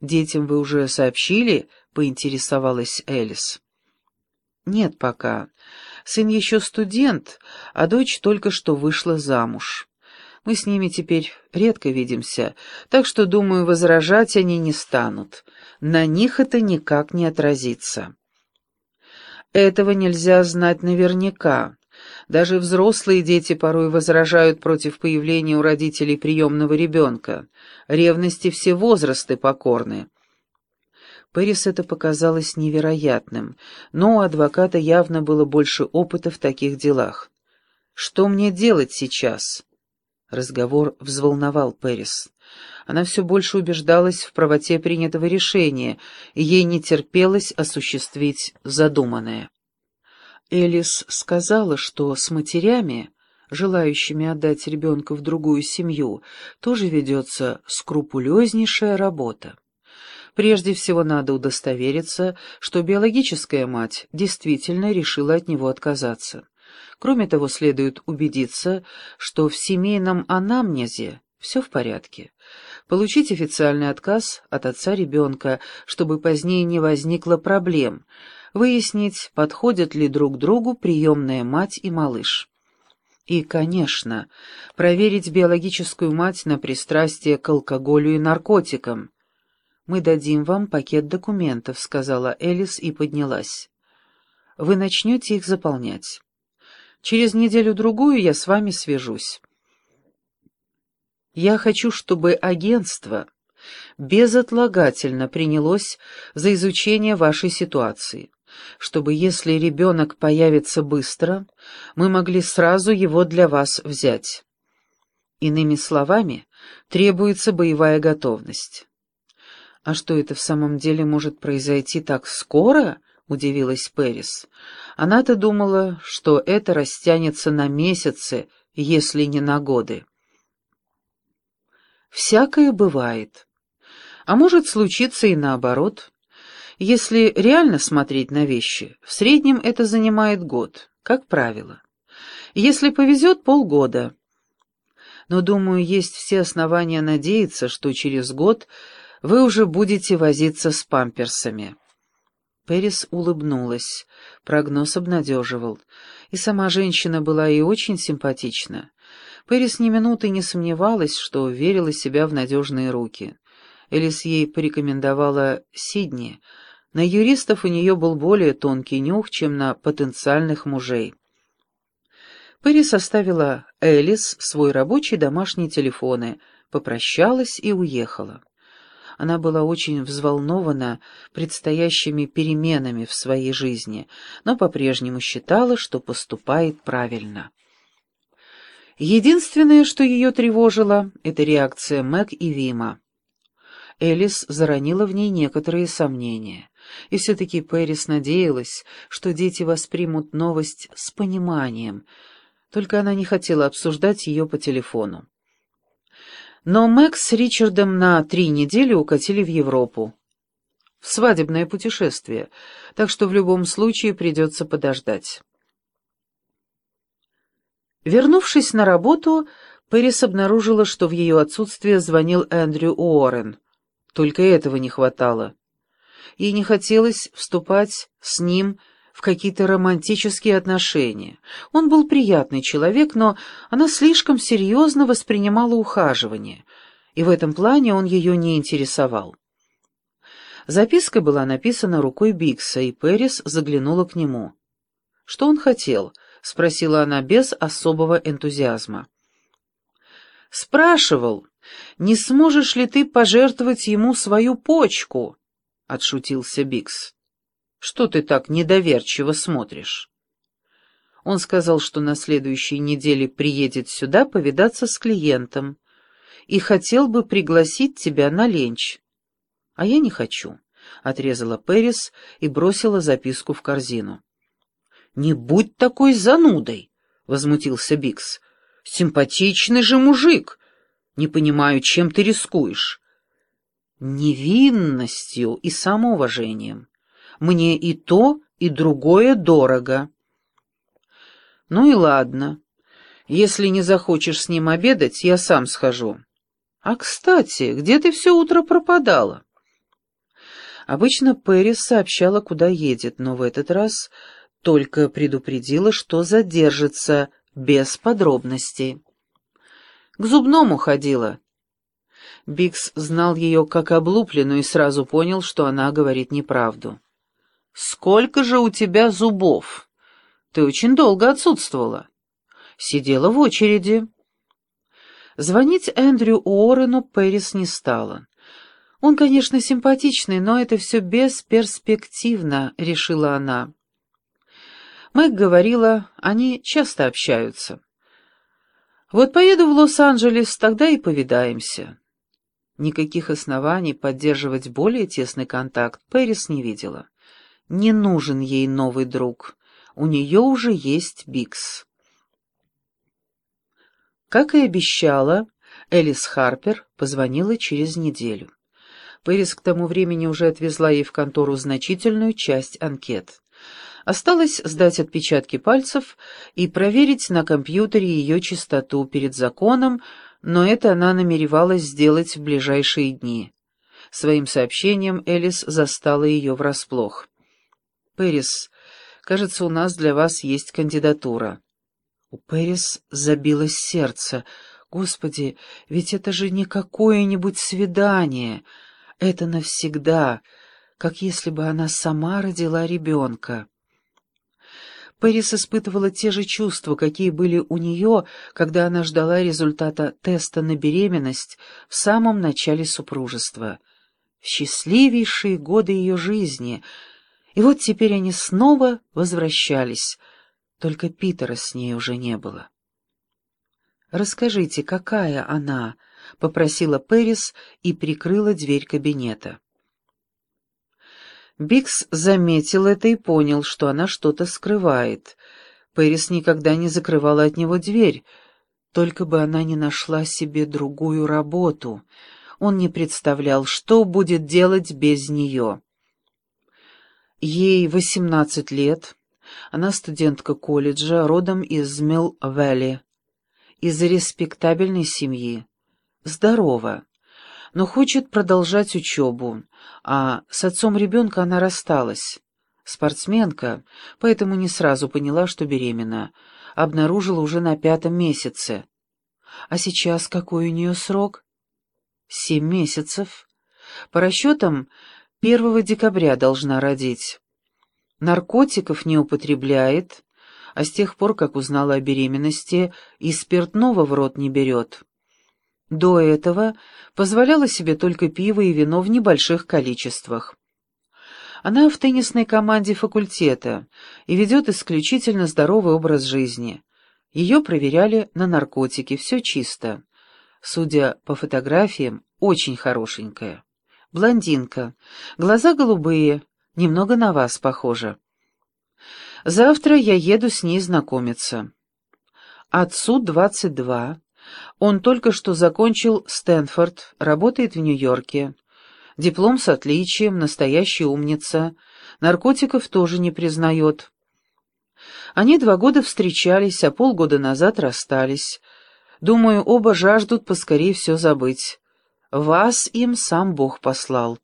Детям вы уже сообщили?» — поинтересовалась Элис. «Нет пока. Сын еще студент, а дочь только что вышла замуж. Мы с ними теперь редко видимся, так что, думаю, возражать они не станут. На них это никак не отразится». «Этого нельзя знать наверняка. Даже взрослые дети порой возражают против появления у родителей приемного ребенка. Ревности все возрасты покорны. Пэрис это показалось невероятным, но у адвоката явно было больше опыта в таких делах. «Что мне делать сейчас?» Разговор взволновал Пэрис. Она все больше убеждалась в правоте принятого решения, и ей не терпелось осуществить задуманное. Элис сказала, что с матерями, желающими отдать ребенка в другую семью, тоже ведется скрупулезнейшая работа. Прежде всего надо удостовериться, что биологическая мать действительно решила от него отказаться. Кроме того, следует убедиться, что в семейном анамнезе все в порядке. Получить официальный отказ от отца ребенка, чтобы позднее не возникло проблем – выяснить, подходят ли друг другу приемная мать и малыш. И, конечно, проверить биологическую мать на пристрастие к алкоголю и наркотикам. «Мы дадим вам пакет документов», — сказала Элис и поднялась. «Вы начнете их заполнять. Через неделю-другую я с вами свяжусь. Я хочу, чтобы агентство безотлагательно принялось за изучение вашей ситуации чтобы, если ребенок появится быстро, мы могли сразу его для вас взять. Иными словами, требуется боевая готовность. «А что это в самом деле может произойти так скоро?» — удивилась Пэрис. Она-то думала, что это растянется на месяцы, если не на годы. «Всякое бывает. А может случиться и наоборот». Если реально смотреть на вещи, в среднем это занимает год, как правило. Если повезет, полгода. Но, думаю, есть все основания надеяться, что через год вы уже будете возиться с памперсами. Пэрис улыбнулась. Прогноз обнадеживал. И сама женщина была и очень симпатична. Пэрис ни минуты не сомневалась, что верила себя в надежные руки. Элис ей порекомендовала Сидни — на юристов у нее был более тонкий нюх, чем на потенциальных мужей. Пэри составила Элис свой рабочий домашний телефоны, попрощалась и уехала. Она была очень взволнована предстоящими переменами в своей жизни, но по-прежнему считала, что поступает правильно. Единственное, что ее тревожило, — это реакция Мэг и Вима. Элис заронила в ней некоторые сомнения. И все-таки Пэрис надеялась, что дети воспримут новость с пониманием, только она не хотела обсуждать ее по телефону. Но Мэг с Ричардом на три недели укатили в Европу. В свадебное путешествие, так что в любом случае придется подождать. Вернувшись на работу, Пэрис обнаружила, что в ее отсутствие звонил Эндрю Уоррен. Только этого не хватало. Ей не хотелось вступать с ним в какие-то романтические отношения. Он был приятный человек, но она слишком серьезно воспринимала ухаживание, и в этом плане он ее не интересовал. Записка была написана рукой Бикса, и Пэрис заглянула к нему. «Что он хотел?» — спросила она без особого энтузиазма. «Спрашивал, не сможешь ли ты пожертвовать ему свою почку?» — отшутился Бикс. «Что ты так недоверчиво смотришь?» Он сказал, что на следующей неделе приедет сюда повидаться с клиентом и хотел бы пригласить тебя на ленч. «А я не хочу», — отрезала Пэрис и бросила записку в корзину. «Не будь такой занудой!» — возмутился Бикс. «Симпатичный же мужик! Не понимаю, чем ты рискуешь невинностью и самоуважением. Мне и то, и другое дорого. Ну и ладно. Если не захочешь с ним обедать, я сам схожу. А, кстати, где ты все утро пропадала? Обычно Пэрис сообщала, куда едет, но в этот раз только предупредила, что задержится, без подробностей. К зубному ходила. Бикс знал ее как облупленную и сразу понял, что она говорит неправду. «Сколько же у тебя зубов? Ты очень долго отсутствовала». «Сидела в очереди». Звонить Эндрю Уоррену Пэрис не стала. Он, конечно, симпатичный, но это все бесперспективно, решила она. Мэг говорила, они часто общаются. Вот поеду в Лос-Анджелес, тогда и повидаемся. Никаких оснований поддерживать более тесный контакт Пэрис не видела. Не нужен ей новый друг. У нее уже есть Бикс. Как и обещала, Элис Харпер позвонила через неделю. Пэрис к тому времени уже отвезла ей в контору значительную часть анкет. Осталось сдать отпечатки пальцев и проверить на компьютере ее чистоту перед законом, но это она намеревалась сделать в ближайшие дни. Своим сообщением Элис застала ее врасплох. «Пэрис, кажется, у нас для вас есть кандидатура». У Пэрис забилось сердце. «Господи, ведь это же не какое-нибудь свидание. Это навсегда, как если бы она сама родила ребенка». Пэрис испытывала те же чувства, какие были у нее, когда она ждала результата теста на беременность в самом начале супружества. В счастливейшие годы ее жизни. И вот теперь они снова возвращались, только Питера с ней уже не было. «Расскажите, какая она?» — попросила Пэрис и прикрыла дверь кабинета. Бикс заметил это и понял, что она что-то скрывает. Пэрис никогда не закрывала от него дверь, только бы она не нашла себе другую работу. Он не представлял, что будет делать без нее. Ей восемнадцать лет, она студентка колледжа, родом из Милл-Вэлли, из респектабельной семьи. Здорова но хочет продолжать учебу, а с отцом ребенка она рассталась. Спортсменка, поэтому не сразу поняла, что беременна. Обнаружила уже на пятом месяце. А сейчас какой у нее срок? Семь месяцев. По расчетам, первого декабря должна родить. Наркотиков не употребляет, а с тех пор, как узнала о беременности, и спиртного в рот не берет. До этого позволяла себе только пиво и вино в небольших количествах. Она в теннисной команде факультета и ведет исключительно здоровый образ жизни. Ее проверяли на наркотики, все чисто. Судя по фотографиям, очень хорошенькая. Блондинка, глаза голубые, немного на вас похожа. Завтра я еду с ней знакомиться. Отцу двадцать два, он только что закончил Стэнфорд, работает в Нью-Йорке. Диплом с отличием, настоящая умница. Наркотиков тоже не признает. Они два года встречались, а полгода назад расстались. Думаю, оба жаждут поскорее все забыть. Вас им сам Бог послал.